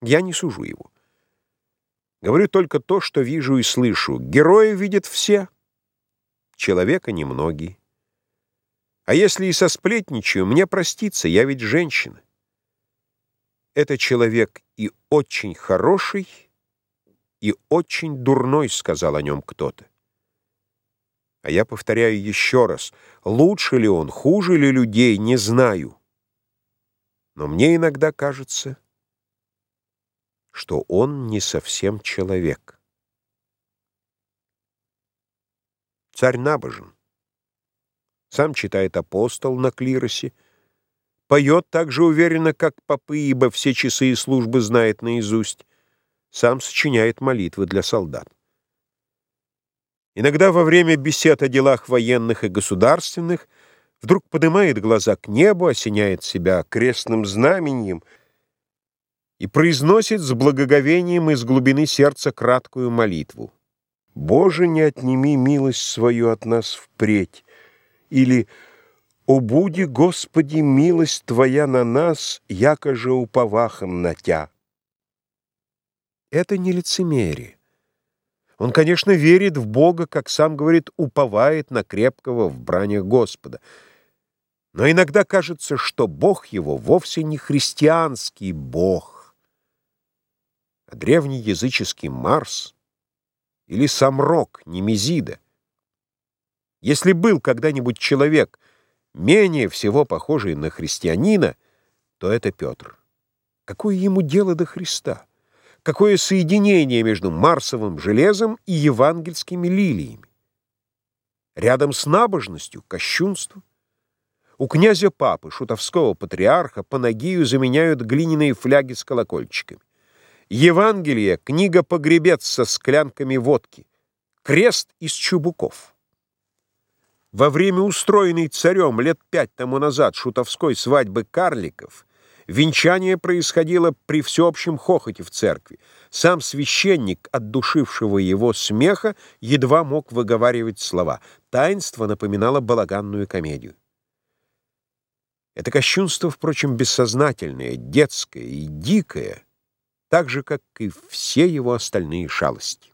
Я не сужу его. Говорю только то, что вижу и слышу. Героя видят все, человека немногие. А если и сосплетничаю, мне проститься, я ведь женщина. Это человек и очень хороший, и очень дурной, сказал о нем кто-то. А я повторяю еще раз, лучше ли он, хуже ли людей, не знаю. Но мне иногда кажется, что он не совсем человек. Царь набожен. Сам читает апостол на клиросе, поет так же уверенно, как попы, ибо все часы и службы знает наизусть, сам сочиняет молитвы для солдат. Иногда во время бесед о делах военных и государственных вдруг поднимает глаза к небу, осеняет себя крестным знаменем и произносит с благоговением из глубины сердца краткую молитву. «Боже, не отними милость свою от нас впредь!» или «О, буди, Господи, милость Твоя на нас, яко же уповахом на Тя». Это не лицемерие. Он, конечно, верит в Бога, как сам говорит, уповает на крепкого в бранях Господа. Но иногда кажется, что Бог его вовсе не христианский Бог, а древний языческий Марс или сам Рок, Немезида. Если был когда-нибудь человек, менее всего похожий на христианина, то это Петр. Какое ему дело до Христа? Какое соединение между марсовым железом и евангельскими лилиями? Рядом с набожностью — кощунство. У князя Папы, шутовского патриарха, по Панагию заменяют глиняные фляги с колокольчиками. Евангелие — книга-погребец со склянками водки. Крест из чубуков. Во время устроенной царем лет пять тому назад шутовской свадьбы карликов венчание происходило при всеобщем хохоте в церкви. Сам священник, от душившего его смеха, едва мог выговаривать слова. Таинство напоминало балаганную комедию. Это кощунство, впрочем, бессознательное, детское и дикое, так же, как и все его остальные шалости.